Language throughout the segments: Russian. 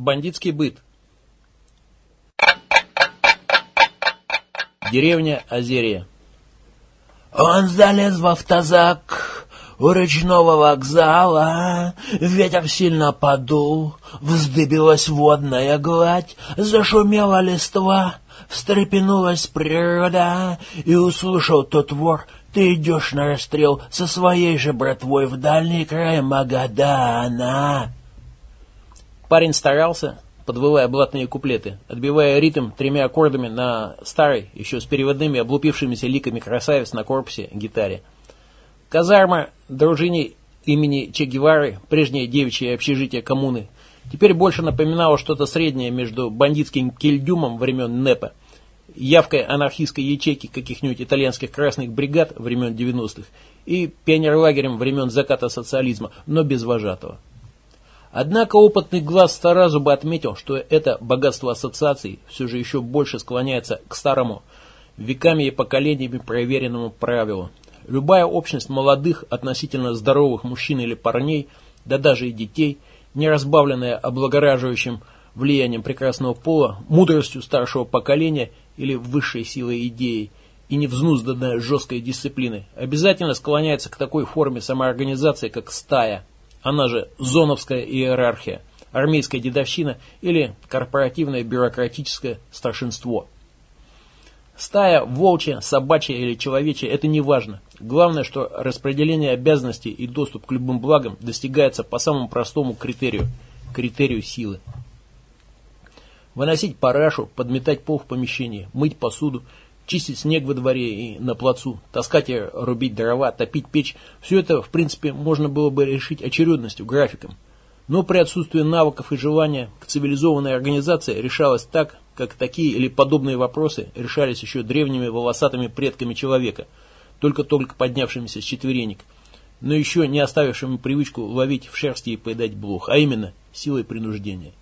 Бандитский быт. Деревня Озерье. Он залез в автозак у речного вокзала, ветер сильно подул, вздыбилась водная гладь, зашумела листва, встрепенулась природа, и услышал тот вор, ты идешь на расстрел со своей же братвой в дальний край Магадана. Парень старался, подвывая блатные куплеты, отбивая ритм тремя аккордами на старой, еще с переводными облупившимися ликами красавиц на корпусе гитаре. Казарма дружине имени Че Гевары, прежнее девичье общежитие коммуны, теперь больше напоминало что-то среднее между бандитским кельдюмом времен НЭПа, явкой анархистской ячейки каких-нибудь итальянских красных бригад времен 90-х и пионерлагерем времен заката социализма, но без вожатого. Однако опытный глаз Старазуба отметил, что это богатство ассоциаций все же еще больше склоняется к старому, веками и поколениями проверенному правилу. Любая общность молодых, относительно здоровых мужчин или парней, да даже и детей, не разбавленная облагораживающим влиянием прекрасного пола, мудростью старшего поколения или высшей силой идеи, и не взнузданная жесткой дисциплины, обязательно склоняется к такой форме самоорганизации, как стая – она же зоновская иерархия, армейская дедовщина или корпоративное бюрократическое старшинство. Стая, волчья, собачья или человечья – это не важно. Главное, что распределение обязанностей и доступ к любым благам достигается по самому простому критерию – критерию силы. Выносить парашу, подметать пол в помещении, мыть посуду – чистить снег во дворе и на плацу, таскать и рубить дрова, топить печь – все это, в принципе, можно было бы решить очередностью, графиком. Но при отсутствии навыков и желания к цивилизованной организации решалось так, как такие или подобные вопросы решались еще древними волосатыми предками человека, только-только поднявшимися с четверенек, но еще не оставившими привычку ловить в шерсти и поедать блох, а именно силой принуждения.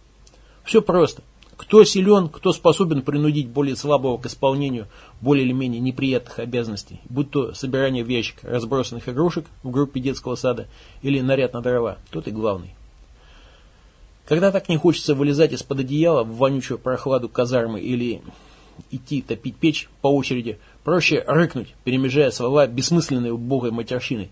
Все просто. Кто силен, кто способен принудить более слабого к исполнению более или менее неприятных обязанностей, будь то собирание в ящик разбросанных игрушек в группе детского сада или наряд на дрова, тот и главный. Когда так не хочется вылезать из-под одеяла в вонючую прохладу казармы или идти топить печь по очереди, проще рыкнуть, перемежая слова бессмысленной убогой матерщины.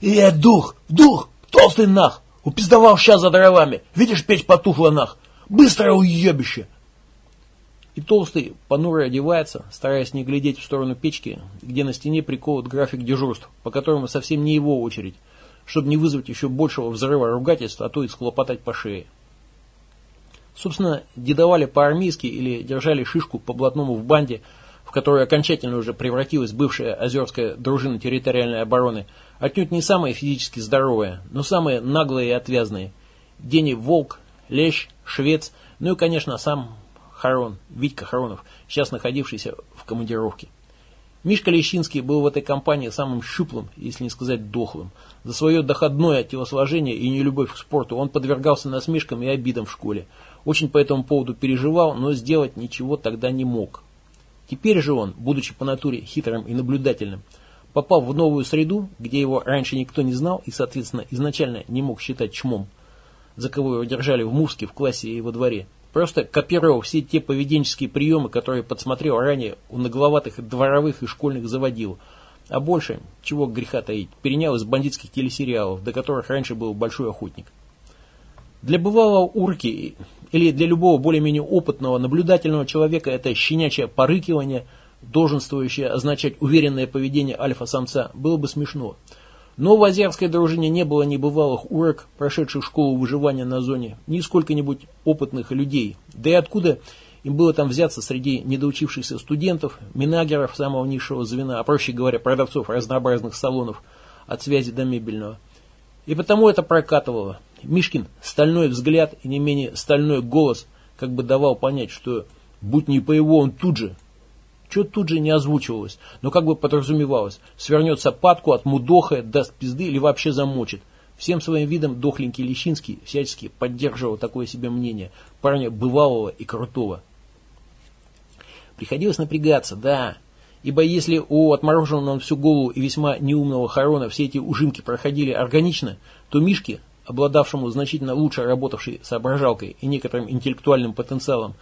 «Э, дух, дух, толстый нах, упиздовал сейчас за дровами, видишь, печь потухла нах, Быстро, уебище!» И толстый понуро одевается, стараясь не глядеть в сторону печки, где на стене прикован график дежурств, по которому совсем не его очередь, чтобы не вызвать еще большего взрыва ругательства, а то и схлопотать по шее. Собственно, дедовали по-армейски или держали шишку по блатному в банде, в которую окончательно уже превратилась бывшая озерская дружина территориальной обороны, отнюдь не самые физически здоровые, но самые наглые и отвязные. Дени Волк, Лещ, Швец, ну и, конечно, сам Харон, Витька Харонов, сейчас находившийся в командировке. Мишка Лещинский был в этой компании самым щуплым, если не сказать дохлым. За свое доходное телосложение и нелюбовь к спорту он подвергался насмешкам и обидам в школе. Очень по этому поводу переживал, но сделать ничего тогда не мог. Теперь же он, будучи по натуре хитрым и наблюдательным, попал в новую среду, где его раньше никто не знал и, соответственно, изначально не мог считать чмом – за кого его держали в Муске, в классе и во дворе. Просто копировал все те поведенческие приемы, которые подсмотрел ранее у нагловатых дворовых и школьных заводил. А больше, чего греха таить, перенял из бандитских телесериалов, до которых раньше был большой охотник. Для бывалого урки или для любого более-менее опытного, наблюдательного человека это щенячье порыкивание, долженствующее означать уверенное поведение альфа-самца, было бы смешно – но в азиатской дружине не было ни бывалых урок, прошедших школу выживания на зоне, ни сколько-нибудь опытных людей. Да и откуда им было там взяться среди недоучившихся студентов, минагеров самого низшего звена, а проще говоря, продавцов разнообразных салонов от связи до мебельного. И потому это прокатывало. Мишкин стальной взгляд и не менее стальной голос как бы давал понять, что будь не по его, он тут же что тут же не озвучивалось, но как бы подразумевалось. Свернется падку, отмудохает, даст пизды или вообще замочит. Всем своим видом дохленький Лещинский всячески поддерживал такое себе мнение парня бывалого и крутого. Приходилось напрягаться, да. Ибо если у отмороженного на всю голову и весьма неумного Харона все эти ужимки проходили органично, то Мишке, обладавшему значительно лучше работавшей соображалкой и некоторым интеллектуальным потенциалом,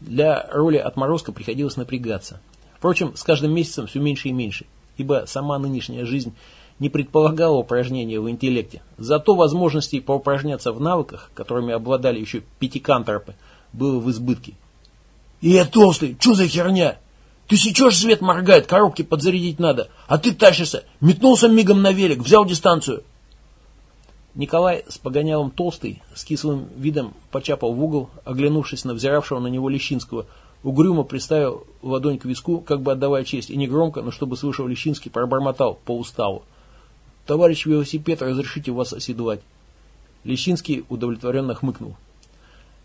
для роли отморозка приходилось напрягаться. Впрочем, с каждым месяцем все меньше и меньше, ибо сама нынешняя жизнь не предполагала упражнения в интеллекте. Зато возможностей поупражняться в навыках, которыми обладали еще пятикантропы, было в избытке. «И я толстый, что за херня? Ты сечешь, свет моргает, коробки подзарядить надо, а ты тащишься, метнулся мигом на велик, взял дистанцию». Николай с погонялом толстый, с кислым видом почапал в угол, оглянувшись на взиравшего на него Лещинского, угрюмо приставил ладонь к виску, как бы отдавая честь, и негромко, но чтобы слышал Лещинский, пробормотал по уставу. «Товарищ велосипед, разрешите вас оседлать». Лещинский удовлетворенно хмыкнул.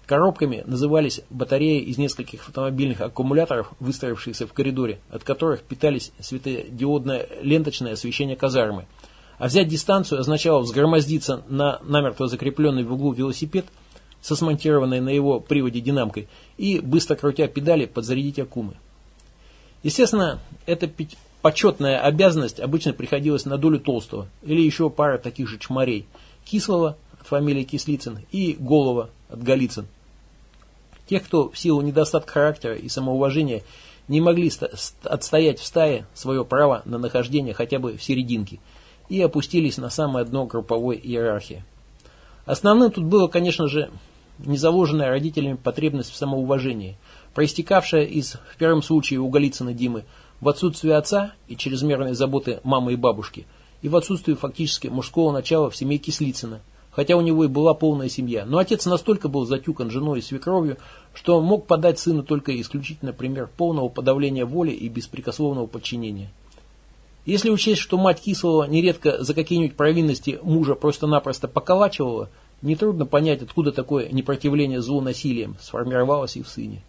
Коробками назывались батареи из нескольких автомобильных аккумуляторов, выстроившиеся в коридоре, от которых питались светодиодное ленточное освещение казармы – а взять дистанцию означало взгромоздиться на намертво закрепленный в углу велосипед со смонтированной на его приводе динамкой и, быстро крутя педали, подзарядить аккумы. Естественно, эта почетная обязанность обычно приходилась на долю Толстого или еще пара таких же чморей. Кислого от фамилии Кислицын и Голова от Голицын. Тех, кто в силу недостатка характера и самоуважения не могли отстоять в стае свое право на нахождение хотя бы в серединке – и опустились на самое дно групповой иерархии. Основным тут было, конечно же, незаложенная родителями потребность в самоуважении, проистекавшая из, в первом случае у Голицына Димы, в отсутствии отца и чрезмерной заботы мамы и бабушки, и в отсутствии фактически мужского начала в семье Кислицына, хотя у него и была полная семья. Но отец настолько был затюкан женой и свекровью, что мог подать сыну только исключительно пример полного подавления воли и беспрекословного подчинения. Если учесть, что мать Кислого нередко за какие-нибудь провинности мужа просто-напросто поколачивала, нетрудно понять, откуда такое непротивление злу насилием сформировалось и в сыне.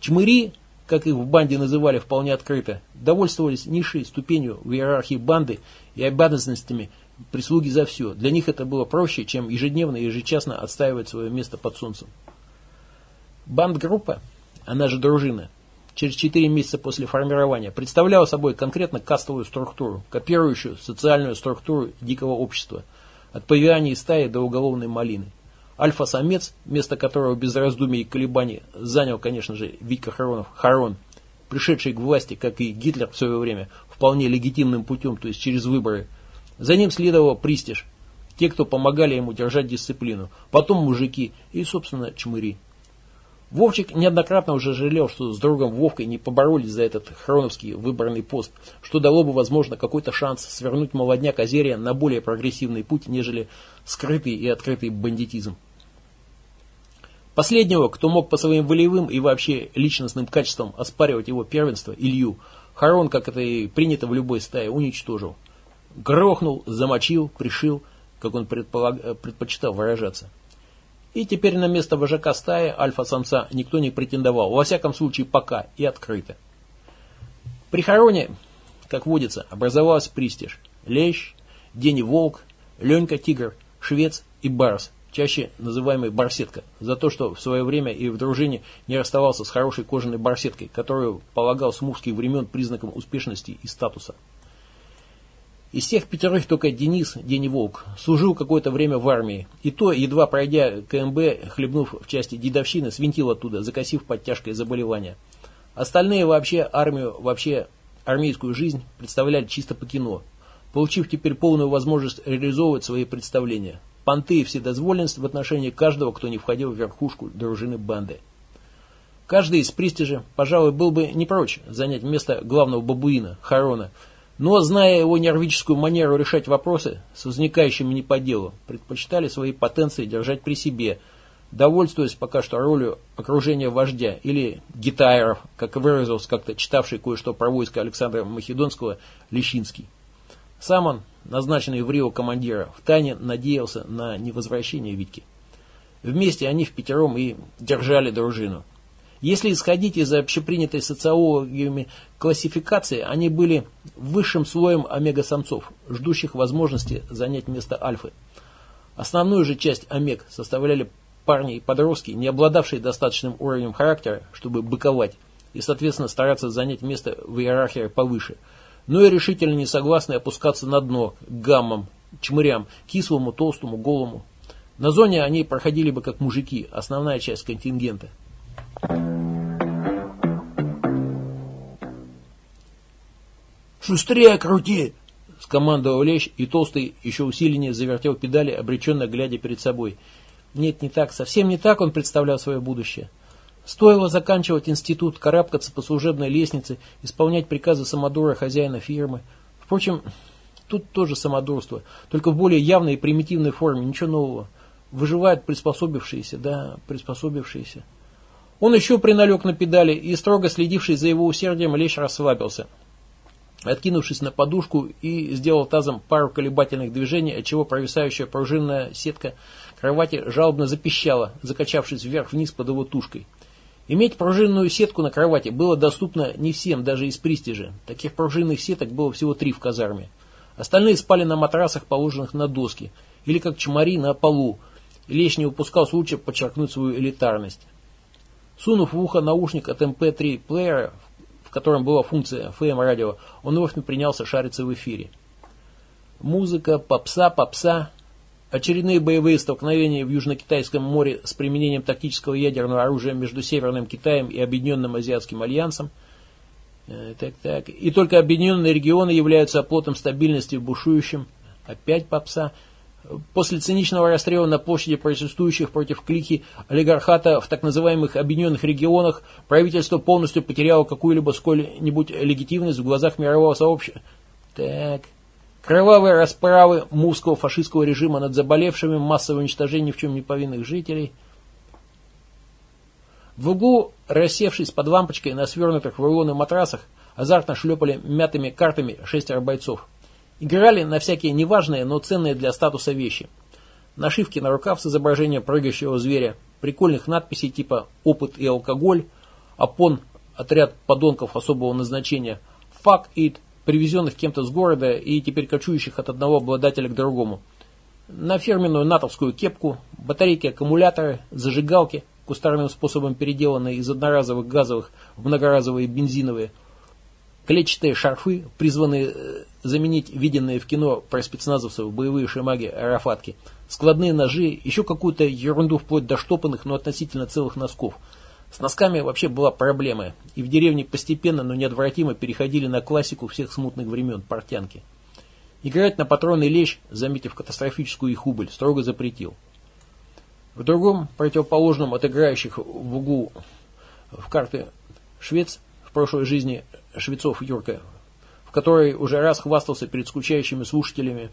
Чмыри, как их в банде называли вполне открыто, довольствовались низшей ступенью в иерархии банды и обязанностями прислуги за все. Для них это было проще, чем ежедневно и ежечасно отстаивать свое место под солнцем. Бандгруппа, она же дружина, через 4 месяца после формирования представляла собой конкретно кастовую структуру, копирующую социальную структуру дикого общества, от павианьей стаи до уголовной малины. Альфа-самец, место которого без раздумий и колебаний занял, конечно же, Витька Харонов, Харон, пришедший к власти, как и Гитлер в свое время, вполне легитимным путем, то есть через выборы. За ним следовал Пристиж, те, кто помогали ему держать дисциплину, потом мужики и, собственно, чмыри. Вовчик неоднократно уже жалел, что с другом Вовкой не поборолись за этот хроновский выборный пост, что дало бы, возможно, какой-то шанс свернуть молодняк Азерия на более прогрессивный путь, нежели скрытый и открытый бандитизм. Последнего, кто мог по своим волевым и вообще личностным качествам оспаривать его первенство, Илью, Харон, как это и принято в любой стае, уничтожил. Грохнул, замочил, пришил, как он предпочитал выражаться. И теперь на место вожака стаи альфа-самца никто не претендовал, во всяком случае пока и открыто. При хороне, как водится, образовалась пристиж. Лещ, Дени Волк, Ленька Тигр, Швец и Барс, чаще называемый Барсетка, за то, что в свое время и в дружине не расставался с хорошей кожаной барсеткой, которую полагал с мужских времен признаком успешности и статуса. Из всех пятерых только Денис, Дени Волк, служил какое-то время в армии. И то, едва пройдя КМБ, хлебнув в части дедовщины, свинтил оттуда, закосив под тяжкое заболевание. Остальные вообще армию, вообще армейскую жизнь представляли чисто по кино, получив теперь полную возможность реализовывать свои представления. Понты и вседозволенность в отношении каждого, кто не входил в верхушку дружины банды. Каждый из престижа, пожалуй, был бы не прочь занять место главного бабуина, Харона – но, зная его нервическую манеру решать вопросы с возникающими не по делу, предпочитали свои потенции держать при себе, довольствуясь пока что ролью окружения вождя или гитайров, как выразился как-то читавший кое-что про войско Александра Македонского Лещинский. Сам он, назначенный в Рио командира, втайне надеялся на невозвращение Витьки. Вместе они в пятером и держали дружину. Если исходить из общепринятой социологиями классификации, они были высшим слоем омега-самцов, ждущих возможности занять место альфы. Основную же часть омег составляли парни и подростки, не обладавшие достаточным уровнем характера, чтобы быковать, и, соответственно, стараться занять место в иерархии повыше, но и решительно не согласны опускаться на дно, гаммам, чмырям, кислому, толстому, голому, На зоне они проходили бы как мужики, основная часть контингента. «Шустрее крути!» — скомандовал Лещ, и Толстый еще усиленнее завертел педали, обреченно глядя перед собой. Нет, не так, совсем не так он представлял свое будущее. Стоило заканчивать институт, карабкаться по служебной лестнице, исполнять приказы самодура хозяина фирмы. Впрочем, тут тоже самодурство, только в более явной и примитивной форме, ничего нового. Выживают приспособившиеся, да, приспособившиеся. Он еще приналег на педали и, строго следивший за его усердием, лещ расслабился. Откинувшись на подушку и сделал тазом пару колебательных движений, отчего провисающая пружинная сетка кровати жалобно запищала, закачавшись вверх-вниз под его тушкой. Иметь пружинную сетку на кровати было доступно не всем, даже из престижа. Таких пружинных сеток было всего три в казарме. Остальные спали на матрасах, положенных на доски, или как чмари на полу. Лещ не упускал случая подчеркнуть свою элитарность. Сунув в ухо наушник от MP3 плеера, в котором была функция FM-радио, он вновь принялся шариться в эфире. Музыка, попса, попса, Очередные боевые столкновения в Южно-Китайском море с применением тактического ядерного оружия между Северным Китаем и Объединенным Азиатским Альянсом. Э, так, так. И только объединенные регионы являются оплотом стабильности в бушующем. Опять попса. После циничного расстрела на площади протестующих против клики олигархата в так называемых объединенных регионах правительство полностью потеряло какую-либо сколь-нибудь легитимность в глазах мирового сообщества. Так, Кровавые расправы мувского фашистского режима над заболевшими, массовое уничтожение в чем не повинных жителей. В углу, рассевшись под лампочкой на свернутых в рулоны матрасах, азартно шлепали мятыми картами шестеро бойцов. Играли на всякие неважные, но ценные для статуса вещи. Нашивки на рукав с изображением прыгающего зверя, прикольных надписей типа «Опыт и алкоголь», «Опон», «Отряд подонков особого назначения», «Fuck it», привезенных кем-то с города и теперь кочующих от одного обладателя к другому. На фирменную натовскую кепку, батарейки аккумуляторы, зажигалки, кустарным способом переделанные из одноразовых газовых в многоразовые бензиновые, клетчатые шарфы, призванные э, заменить виденные в кино про спецназовцев боевые шимаги аэрофатки, складные ножи, еще какую-то ерунду вплоть до штопанных, но относительно целых носков – с носками вообще была проблема, и в деревне постепенно, но неотвратимо переходили на классику всех смутных времен – портянки. Играть на патронный лещ, заметив катастрофическую их убыль, строго запретил. В другом, противоположном от играющих в углу в карты швец, прошлой жизни швецов Юрка который уже раз хвастался перед скучающими слушателями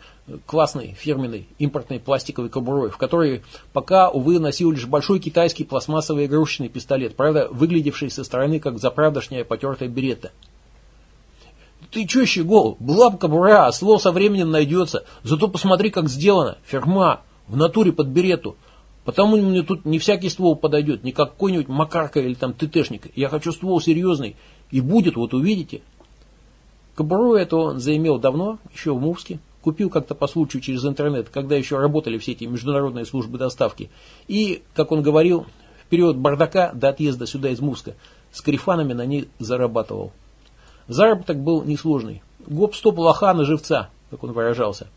классной фирменной импортной пластиковой кобурой, в которой пока, увы, носил лишь большой китайский пластмассовый игрушечный пистолет, правда, выглядевший со стороны как заправдошняя потертая беретта. Ты че, щегол? Была бы кобура, а слово со временем найдется. Зато посмотри, как сделано. Ферма. В натуре под берету. Потому мне тут не всякий ствол подойдет, не какой-нибудь макарка или там ТТшник. Я хочу ствол серьезный. И будет, вот увидите. Кобуру эту он заимел давно, еще в Мувске. Купил как-то по случаю через интернет, когда еще работали все эти международные службы доставки. И, как он говорил, в период бардака до отъезда сюда из Мувска с карифанами на ней зарабатывал. Заработок был несложный. Гоп-стоп лоха на живца, как он выражался.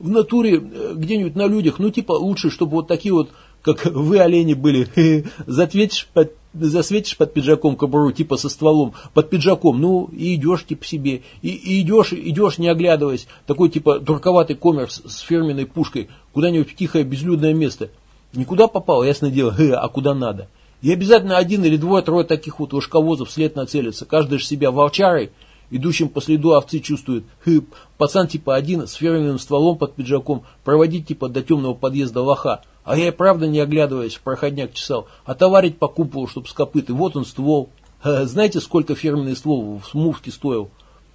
В натуре, э, где-нибудь на людях, ну типа лучше, чтобы вот такие вот, как вы, олени, были. Затветишь под засветишь под пиджаком кобуру, типа со стволом, под пиджаком, ну, и идешь типа себе, и, и идешь, идешь, не оглядываясь, такой типа дурковатый коммерс с фирменной пушкой, куда-нибудь в тихое безлюдное место. Никуда попал, ясно дело, а куда надо. И обязательно один или двое-трое таких вот ложковозов след нацелится, каждый же себя волчарой, идущим по следу овцы чувствует, хы, пацан типа один с фирменным стволом под пиджаком, проводить типа до темного подъезда лоха, а я и правда, не оглядываясь, проходняк чесал, а товарить по куполу, чтоб с копыты. Вот он ствол. Знаете, сколько фирменный ствол в Смувке стоил?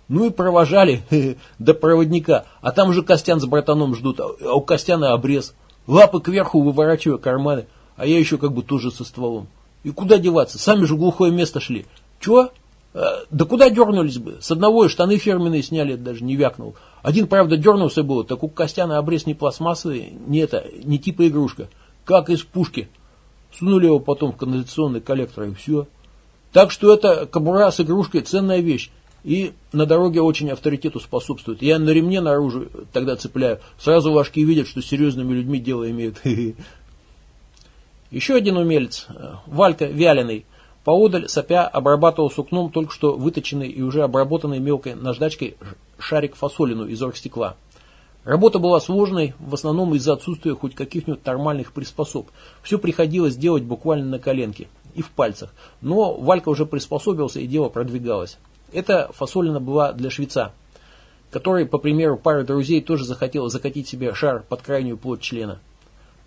Ну и провожали до проводника. А там же Костян с братаном ждут, а у Костяна обрез. Лапы кверху выворачивая карманы, а я еще как бы тоже со стволом. И куда деваться? Сами же глухое место шли. Чего? Э, да куда дернулись бы? С одного и штаны фирменные сняли, даже не вякнул. Один, правда, дернулся было, так у Костяна обрез не пластмассовый, не это, не типа игрушка. Как из пушки. Сунули его потом в канализационный коллектор и все. Так что это кобура с игрушкой ценная вещь. И на дороге очень авторитету способствует. Я на ремне наружу тогда цепляю. Сразу важки видят, что серьезными людьми дело имеют. Еще один умелец, Валька Вяленый, поодаль сопя обрабатывал сукном только что выточенный и уже обработанный мелкой наждачкой шарик фасолину из оргстекла. Работа была сложной, в основном из-за отсутствия хоть каких-нибудь нормальных приспособ. Все приходилось делать буквально на коленке и в пальцах. Но Валька уже приспособился и дело продвигалось. Эта фасолина была для швеца, который, по примеру пары друзей, тоже захотел закатить себе шар под крайнюю плоть члена.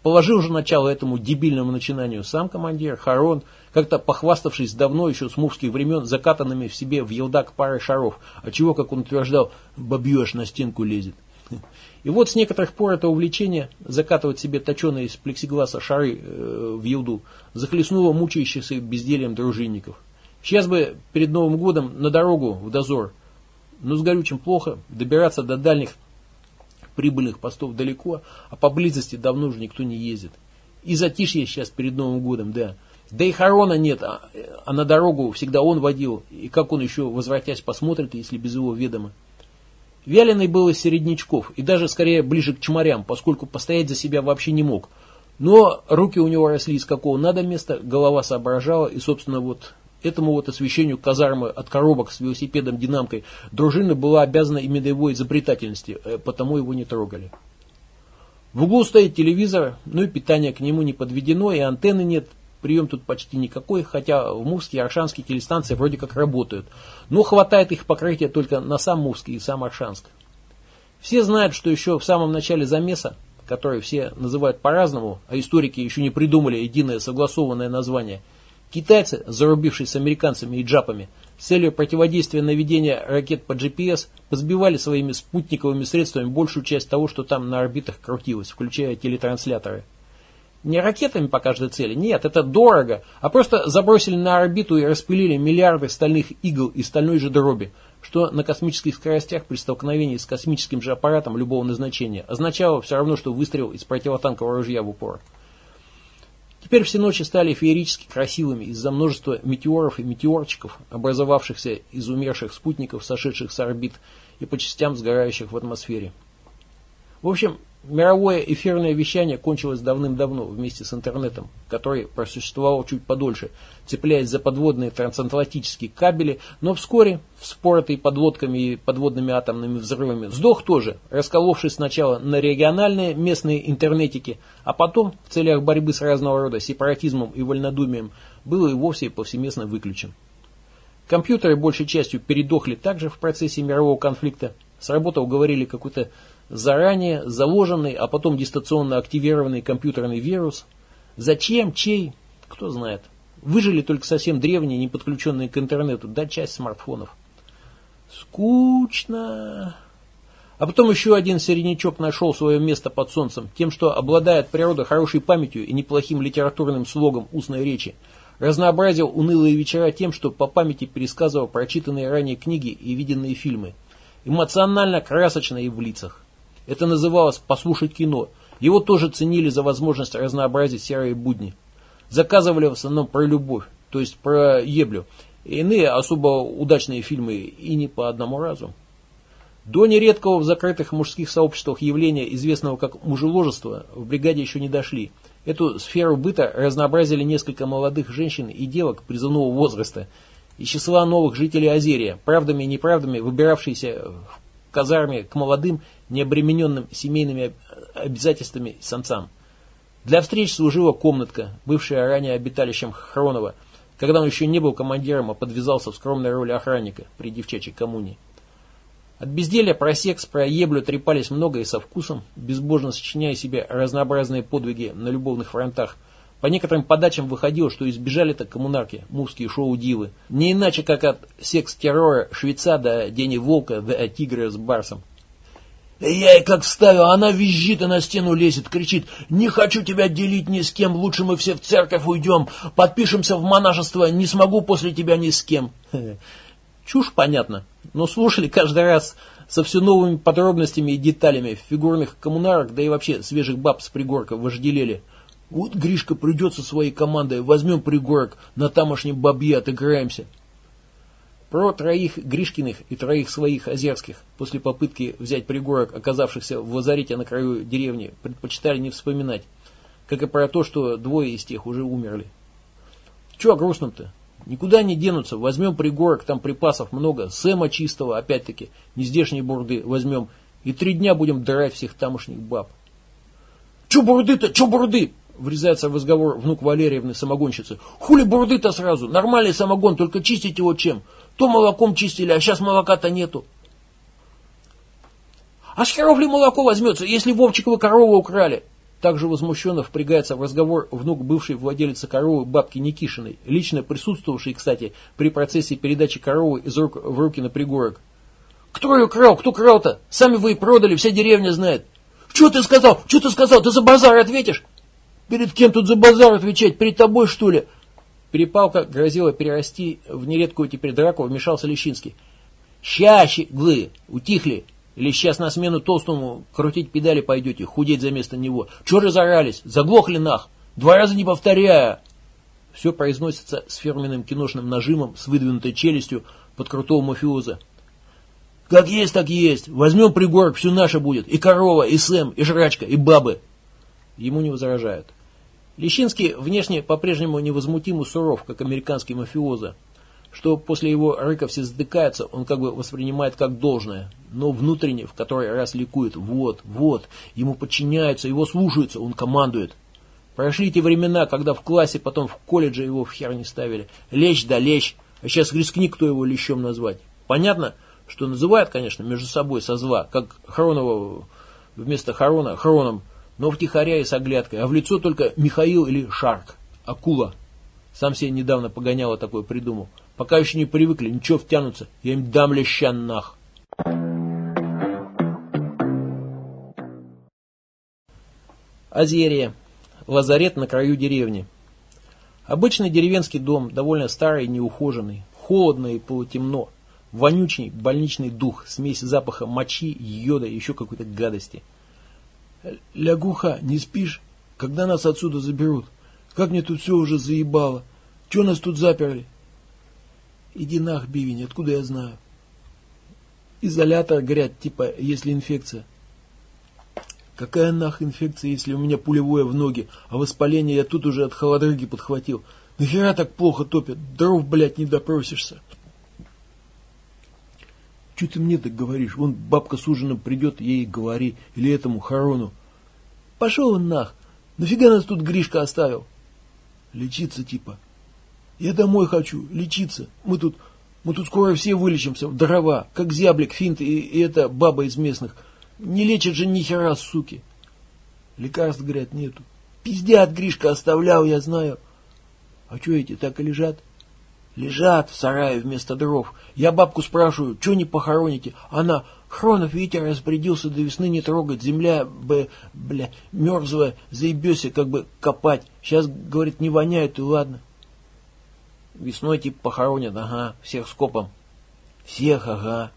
Положил же начало этому дебильному начинанию сам командир Харон, как-то похваставшись давно еще с мувских времен закатанными в себе в елдак парой шаров, а чего, как он утверждал, бабьеж на стенку лезет. И вот с некоторых пор это увлечение закатывать себе точеные из плексигласа шары э, в елду захлестнуло мучающихся бездельем дружинников. Сейчас бы перед Новым годом на дорогу в дозор. Но с горючим плохо, добираться до дальних прибыльных постов далеко, а поблизости давно уже никто не ездит. И затишье сейчас перед Новым годом, да. Да и Харона нет, а, а на дорогу всегда он водил. И как он еще, возвратясь, посмотрит, если без его ведома. Вяленый был из середнячков, и даже скорее ближе к чморям, поскольку постоять за себя вообще не мог. Но руки у него росли из какого надо места, голова соображала, и, собственно, вот Этому вот освещению казармы от коробок с велосипедом-динамкой дружина была обязана именно его изобретательности, э, потому его не трогали. В углу стоит телевизор, ну и питание к нему не подведено, и антенны нет, прием тут почти никакой, хотя в Мувске и Аршанске телестанции вроде как работают, но хватает их покрытия только на сам Мувский и сам Аршанск. Все знают, что еще в самом начале замеса, который все называют по-разному, а историки еще не придумали единое согласованное название – Китайцы, зарубившись с американцами и джапами, с целью противодействия наведения ракет по GPS, позбивали своими спутниковыми средствами большую часть того, что там на орбитах крутилось, включая телетрансляторы. Не ракетами по каждой цели, нет, это дорого, а просто забросили на орбиту и распылили миллиарды стальных игл и стальной же дроби, что на космических скоростях при столкновении с космическим же аппаратом любого назначения означало все равно, что выстрел из противотанкового ружья в упор. Теперь все ночи стали феерически красивыми из-за множества метеоров и метеорчиков, образовавшихся из умерших спутников, сошедших с орбит и по частям сгорающих в атмосфере. В общем, Мировое эфирное вещание кончилось давным-давно вместе с интернетом, который просуществовал чуть подольше, цепляясь за подводные трансатлантические кабели, но вскоре, вспоротый подлодками и подводными атомными взрывами, сдох тоже, расколовшись сначала на региональные местные интернетики, а потом, в целях борьбы с разного рода сепаратизмом и вольнодумием, был и вовсе повсеместно выключен. Компьютеры большей частью передохли также в процессе мирового конфликта. Сработал, говорили, какой-то заранее заложенный, а потом дистанционно активированный компьютерный вирус. Зачем, чей, кто знает. Выжили только совсем древние, не подключенные к интернету, да часть смартфонов. Скучно. А потом еще один середнячок нашел свое место под солнцем, тем, что обладает природа хорошей памятью и неплохим литературным слогом устной речи. Разнообразил унылые вечера тем, что по памяти пересказывал прочитанные ранее книги и виденные фильмы. Эмоционально красочно и в лицах. Это называлось «послушать кино». Его тоже ценили за возможность разнообразить серые будни. Заказывали в основном про любовь, то есть про еблю. Иные особо удачные фильмы и не по одному разу. До нередкого в закрытых мужских сообществах явления, известного как мужеложество, в бригаде еще не дошли. Эту сферу быта разнообразили несколько молодых женщин и девок призывного возраста из числа новых жителей Азерия, правдами и неправдами выбиравшиеся в казарме к молодым необремененным семейными обязательствами самцам. Для встреч служила комнатка, бывшая ранее обиталищем Хронова, когда он еще не был командиром, а подвязался в скромной роли охранника при девчачьей коммуне. От безделия про секс, про еблю трепались много и со вкусом, безбожно сочиняя себе разнообразные подвиги на любовных фронтах. По некоторым подачам выходило, что избежали-то коммунарки, мувские шоу-дивы. Не иначе, как от секс-террора швеца до Дени Волка до тигра с барсом. Я ей как вставил, а она визжит и на стену лезет, кричит, «Не хочу тебя делить ни с кем, лучше мы все в церковь уйдем, подпишемся в монашество, не смогу после тебя ни с кем». Чушь, понятно, но слушали каждый раз со все новыми подробностями и деталями фигурных коммунарок, да и вообще свежих баб с пригорка вожделели. Вот Гришка придет со своей командой, возьмем пригорок, на тамошнем бабье отыграемся. Про троих Гришкиных и троих своих озерских после попытки взять пригорок, оказавшихся в лазарете на краю деревни, предпочитали не вспоминать, как и про то, что двое из тех уже умерли. Чего грустным-то? Никуда не денутся, возьмем пригорок, там припасов много, Сэма чистого, опять-таки, не здешние бурды возьмем, и три дня будем драть всех тамошних баб. Че бурды-то, че бурды? Врезается в разговор внук Валерьевны самогонщицы. Хули бурды-то сразу, нормальный самогон, только чистить его чем? То молоком чистили, а сейчас молока-то нету. А с херов ли молоко возьмется, если Вовчиковы корову украли? Также возмущенно впрягается в разговор внук бывшей владелицы коровы бабки Никишиной, лично присутствовавшей, кстати, при процессе передачи коровы из рук в руки на пригорок. Кто ее крал? Кто крал-то? Сами вы и продали, вся деревня знает. Что ты сказал? Что ты сказал? Ты за базар ответишь? Перед кем тут за базар отвечать? Перед тобой, что ли? Перепалка грозила перерасти в нередкую теперь драку, вмешался Лещинский. «Ща, вы, утихли! Или сейчас на смену толстому крутить педали пойдете, худеть за место него? Чего разорались? Заглохли нах? Два раза не повторяя!» Все произносится с фирменным киношным нажимом, с выдвинутой челюстью под крутого мафиоза. «Как есть, так есть. Возьмем пригорок, все наше будет. И корова, и Сэм, и жрачка, и бабы». Ему не возражают. Лещинский внешне по-прежнему невозмутим и суров, как американский мафиоза. Что после его рыка все задыкаются, он как бы воспринимает как должное, но внутренне в который раз ликует. Вот, вот, ему подчиняются, его слушаются, он командует. Прошли те времена, когда в классе, потом в колледже его в хер не ставили. Лещ да лещ, а сейчас рискни, кто его лещом назвать. Понятно, что называют, конечно, между собой со зла, как Хронова вместо Хрона Хроном, но втихаря и с оглядкой, а в лицо только Михаил или Шарк, акула. Сам себе недавно погоняло такое придумал. Пока еще не привыкли, ничего втянутся, я им дам леща нах. Азерия. Лазарет на краю деревни. Обычный деревенский дом, довольно старый и неухоженный. Холодно и полутемно. Вонючий больничный дух, смесь запаха мочи, йода и еще какой-то гадости – Лягуха, не спишь? Когда нас отсюда заберут? Как мне тут все уже заебало? Че нас тут заперли? Иди нах, бивень, откуда я знаю? Изолятор, говорят, типа, если инфекция. Какая нах инфекция, если у меня пулевое в ноги, а воспаление я тут уже от холодрыги подхватил? Нахера так плохо топят? Дров, блядь, не допросишься. Че ты мне так говоришь? Вон бабка с ужином придет, ей говори. Или этому Харону. Пошел он нах. Нафига нас тут Гришка оставил? Лечиться типа. Я домой хочу, лечиться. Мы тут, мы тут скоро все вылечимся дрова, как зяблик, финт и, и эта баба из местных. Не лечат же ни хера, суки. Лекарств, говорят, нету. Пиздят, Гришка оставлял, я знаю. А что эти так и лежат? Лежат в сарае вместо дров. Я бабку спрашиваю, что не похороните? Она, Хронов ветер распорядился до весны не трогать. Земля, б, бля, мерзлая, заебешься как бы копать. Сейчас, говорит, не воняет, и ладно. Весной типа похоронят, ага, всех скопом. Всех, ага.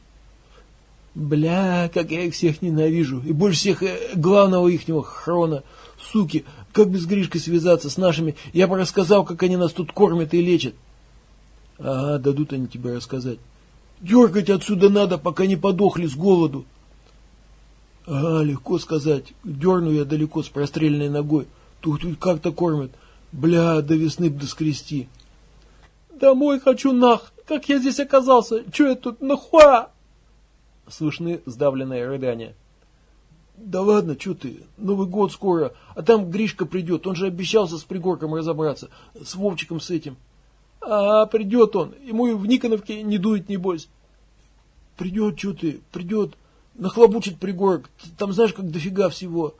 Бля, как я их всех ненавижу. И больше всех э, главного ихнего хрона. Суки, как без Гришкой связаться с нашими? Я бы рассказал, как они нас тут кормят и лечат. Ага, дадут они тебе рассказать. Дергать отсюда надо, пока не подохли с голоду. Ага, легко сказать. Дерну я далеко с простреленной ногой. Тут, тут как-то кормят. Бля, до весны б доскрести. Домой хочу нах. Как я здесь оказался? Че я тут нахуа? Слышны сдавленные рыдания. Да ладно, что ты, Новый год скоро, а там Гришка придет, он же обещался с пригорком разобраться, с Вовчиком с этим. А придет он, ему в Никоновке не дует, небось. Придет, что ты, придет, нахлобучит пригорок, там знаешь, как дофига всего.